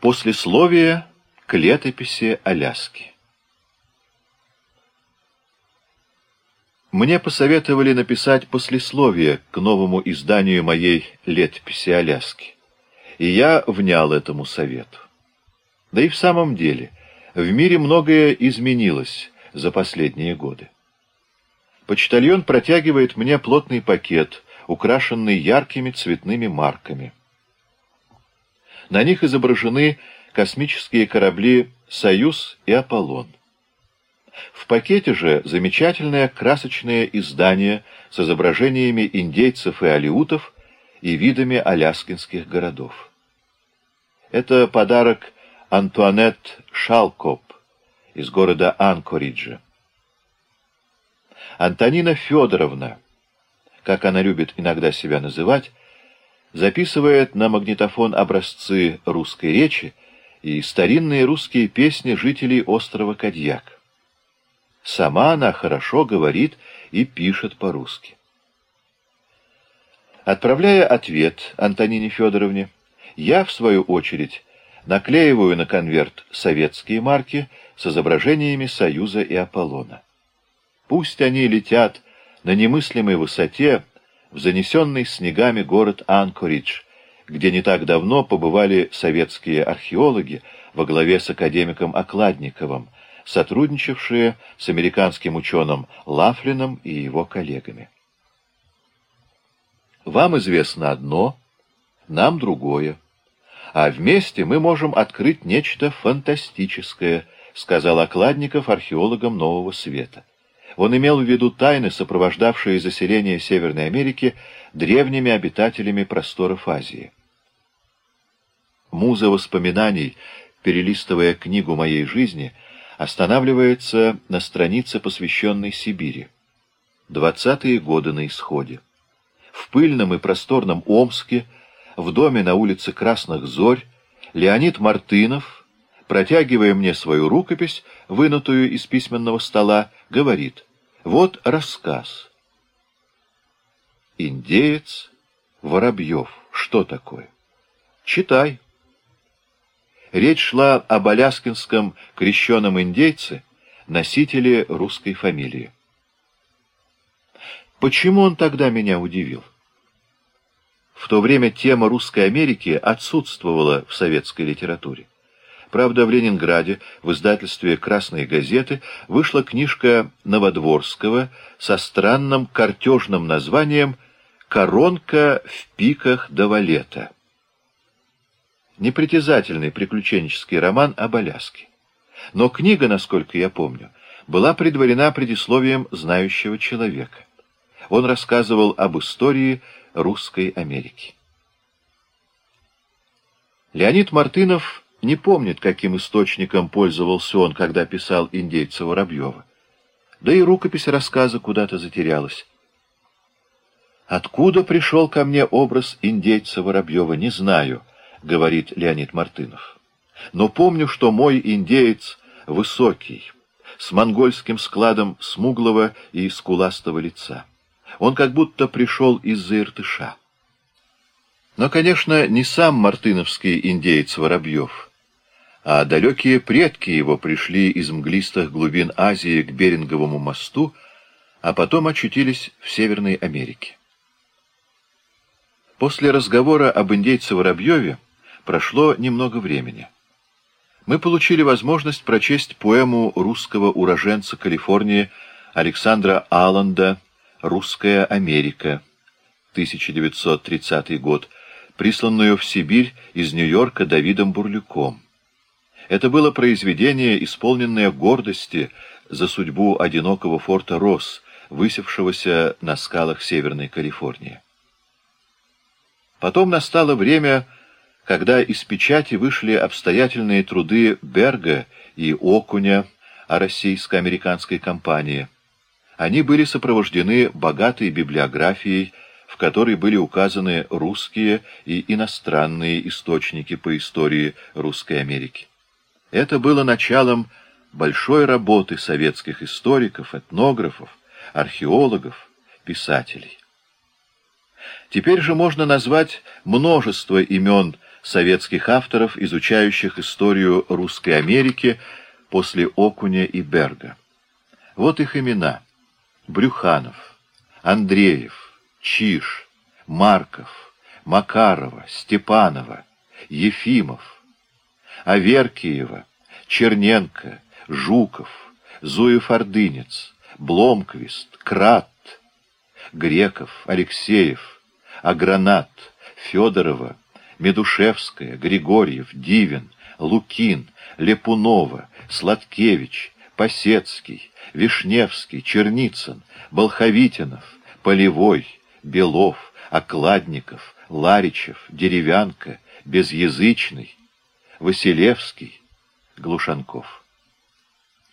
Послесловие к летописи Аляски. Мне посоветовали написать послесловие к новому изданию моей летописи Аляски, и я внял этому совету. Да и в самом деле, в мире многое изменилось за последние годы. Почтальон протягивает мне плотный пакет, украшенный яркими цветными марками. На них изображены космические корабли «Союз» и «Аполлон». В пакете же замечательное красочное издание с изображениями индейцев и алиутов и видами аляскинских городов. Это подарок Антуанет Шалкоп из города Анкориджа. Антонина Федоровна, как она любит иногда себя называть, записывает на магнитофон образцы русской речи и старинные русские песни жителей острова Кадьяк. Сама она хорошо говорит и пишет по-русски. Отправляя ответ Антонине Федоровне, я, в свою очередь, наклеиваю на конверт советские марки с изображениями Союза и Аполлона. Пусть они летят на немыслимой высоте в занесенный снегами город Анкоридж, где не так давно побывали советские археологи во главе с академиком Окладниковым, сотрудничавшие с американским ученым Лафлином и его коллегами. Вам известно одно, нам другое, а вместе мы можем открыть нечто фантастическое, сказал Окладников археологам Нового Света. Он имел в виду тайны, сопровождавшие заселение Северной Америки древними обитателями просторов Азии. Муза воспоминаний, перелистывая книгу моей жизни, останавливается на странице, посвященной Сибири. Двадцатые годы на исходе. В пыльном и просторном Омске, в доме на улице Красных Зорь, Леонид Мартынов, протягивая мне свою рукопись, вынутую из письменного стола, говорит — вот рассказ. Индеец Воробьев. Что такое? Читай. Речь шла об аляскинском крещеном индейце, носителе русской фамилии. Почему он тогда меня удивил? В то время тема русской Америки отсутствовала в советской литературе. Правда, в Ленинграде в издательстве «Красные газеты» вышла книжка Новодворского со странным картежным названием «Коронка в пиках до валета». Непритязательный приключенческий роман об Аляске. Но книга, насколько я помню, была предварена предисловием знающего человека. Он рассказывал об истории русской Америки. Леонид Мартынов не помнит, каким источником пользовался он, когда писал индейца Воробьева. Да и рукопись рассказа куда-то затерялась. «Откуда пришел ко мне образ индейца Воробьева, не знаю», — говорит Леонид Мартынов. «Но помню, что мой индеец высокий, с монгольским складом смуглого и скуластого лица. Он как будто пришел из-за Иртыша». Но, конечно, не сам мартыновский индеец Воробьев — а далекие предки его пришли из мглистых глубин Азии к Беринговому мосту, а потом очутились в Северной Америке. После разговора об индейце Воробьеве прошло немного времени. Мы получили возможность прочесть поэму русского уроженца Калифорнии Александра Алланда «Русская Америка», 1930 год, присланную в Сибирь из Нью-Йорка Давидом Бурлюком. Это было произведение, исполненное гордости за судьбу одинокого форта Росс, высевшегося на скалах Северной Калифорнии. Потом настало время, когда из печати вышли обстоятельные труды Берга и Окуня о российско-американской компании. Они были сопровождены богатой библиографией, в которой были указаны русские и иностранные источники по истории Русской Америки. Это было началом большой работы советских историков, этнографов, археологов, писателей. Теперь же можно назвать множество имен советских авторов, изучающих историю Русской Америки после Окуня и Берга. Вот их имена. Брюханов, Андреев, Чиш, Марков, Макарова, Степанова, Ефимов, Аверкиева, Черненко, Жуков, Зуев-Ордынец, Бломквист, Крат, Греков, Алексеев, Агранат, Федорова, Медушевская, Григорьев, Дивин, Лукин, Лепунова, Сладкевич, Посецкий, Вишневский, Черницын, Болховитинов, Полевой, Белов, Окладников, Ларичев, Деревянка, Безязычный, Василевский, Глушанков.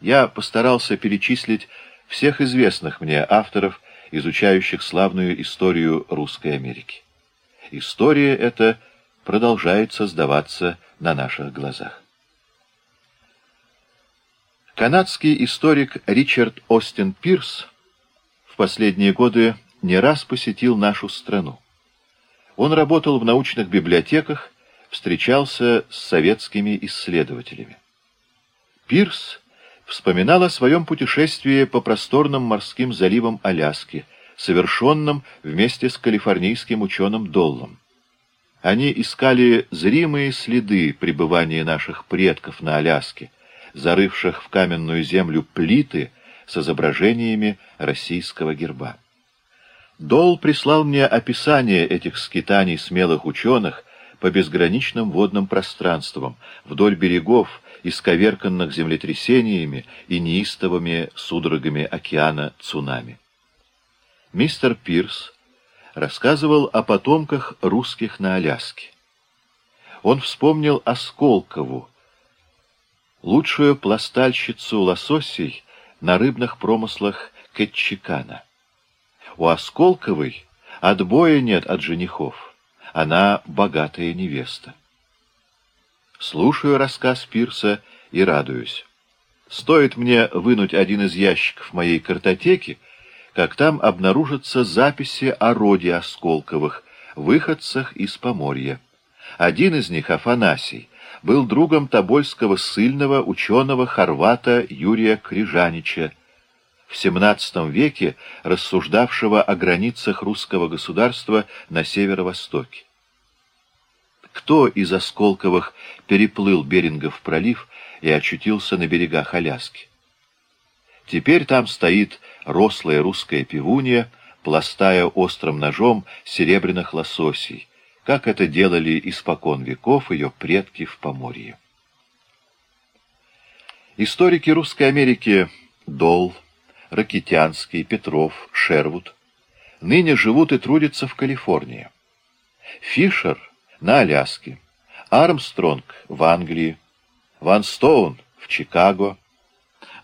Я постарался перечислить всех известных мне авторов, изучающих славную историю Русской Америки. История эта продолжает создаваться на наших глазах. Канадский историк Ричард Остин Пирс в последние годы не раз посетил нашу страну. Он работал в научных библиотеках, встречался с советскими исследователями. Пирс вспоминал о своем путешествии по просторным морским заливам Аляски, совершенном вместе с калифорнийским ученым Доллом. Они искали зримые следы пребывания наших предков на Аляске, зарывших в каменную землю плиты с изображениями российского герба. Дол прислал мне описание этих скитаний смелых ученых по безграничным водным пространствам, вдоль берегов, исковерканных землетрясениями и неистовыми судорогами океана цунами. Мистер Пирс рассказывал о потомках русских на Аляске. Он вспомнил Осколкову, лучшую пластальщицу лососей на рыбных промыслах Кетчикана. У Осколковой отбоя нет от женихов. Она богатая невеста. Слушаю рассказ Пирса и радуюсь. Стоит мне вынуть один из ящиков моей картотеки, как там обнаружатся записи о роде Осколковых, выходцах из Поморья. Один из них, Афанасий, был другом тобольского сильного ученого-хорвата Юрия Крижанича, в XVII веке рассуждавшего о границах русского государства на северо-востоке. Кто из Осколковых переплыл Берингов пролив и очутился на берегах Аляски? Теперь там стоит рослая русская пивунья, пластая острым ножом серебряных лососей, как это делали испокон веков ее предки в Поморье. Историки Русской Америки Дол, Ракитянский, Петров, Шервуд ныне живут и трудятся в Калифорнии. Фишер на Аляске, Армстронг в Англии, Ван Стоун в Чикаго,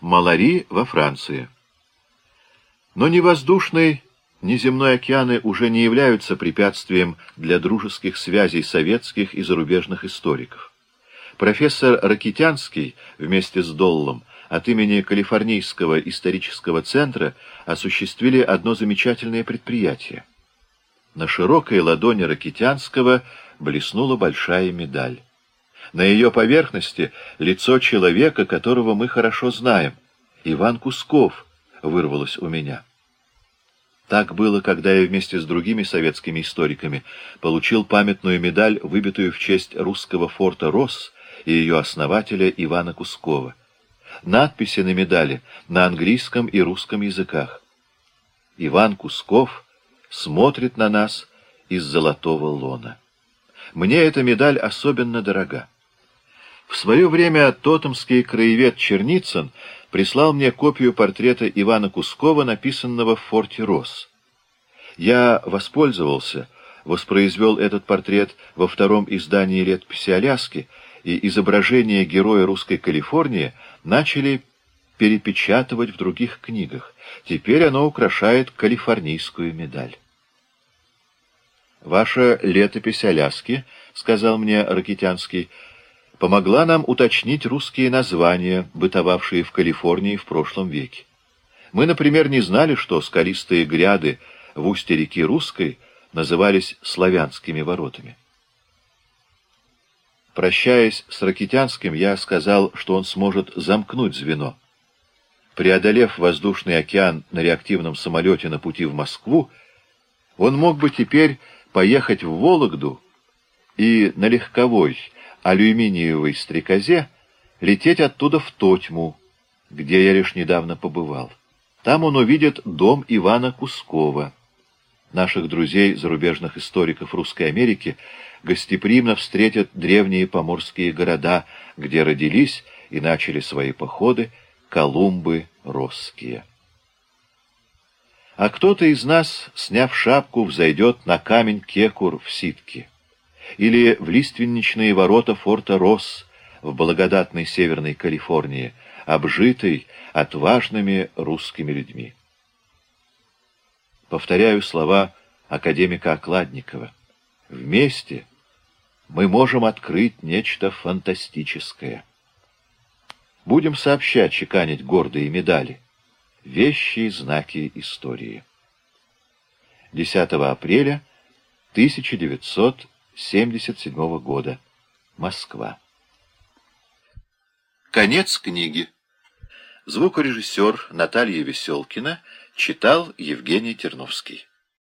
Малари во Франции. Но ни воздушный, ни земной океаны уже не являются препятствием для дружеских связей советских и зарубежных историков. Профессор Ракитянский вместе с Доллом от имени Калифорнийского исторического центра осуществили одно замечательное предприятие. На широкой ладони Ракитянского блеснула большая медаль. На ее поверхности лицо человека, которого мы хорошо знаем. Иван Кусков вырвалось у меня. Так было, когда я вместе с другими советскими историками получил памятную медаль, выбитую в честь русского форта «Росс» и ее основателя Ивана Кускова надписи на медали на английском и русском языках. Иван Кусков смотрит на нас из золотого лона. Мне эта медаль особенно дорога. В свое время тотемский краевед Черницын прислал мне копию портрета Ивана Кускова, написанного в форте Рос. Я воспользовался, воспроизвел этот портрет во втором издании летописи Аляски, и изображение героя русской Калифорнии начали перепечатывать в других книгах. Теперь оно украшает калифорнийскую медаль. «Ваша летопись Аляски, — сказал мне Ракитянский, — помогла нам уточнить русские названия, бытовавшие в Калифорнии в прошлом веке. Мы, например, не знали, что скалистые гряды в устье реки Русской назывались славянскими воротами. Прощаясь с Ракитянским, я сказал, что он сможет замкнуть звено. Преодолев воздушный океан на реактивном самолете на пути в Москву, он мог бы теперь поехать в Вологду и на легковой алюминиевой стрекозе лететь оттуда в Тотьму, где я лишь недавно побывал. Там он увидит дом Ивана Кускова. Наших друзей, зарубежных историков Русской Америки, гостеприимно встретят древние поморские города, где родились и начали свои походы Колумбы Росские. А кто-то из нас, сняв шапку, взойдет на камень Кекур в Ситке или в лиственничные ворота форта Росс в благодатной Северной Калифорнии, обжитой отважными русскими людьми. Повторяю слова академика Окладникова. Вместе мы можем открыть нечто фантастическое. Будем сообщать, чеканить гордые медали, вещи и знаки истории. 10 апреля 1977 года. Москва. Конец книги. Звукорежиссер Наталья Веселкина читал Евгений Терновский.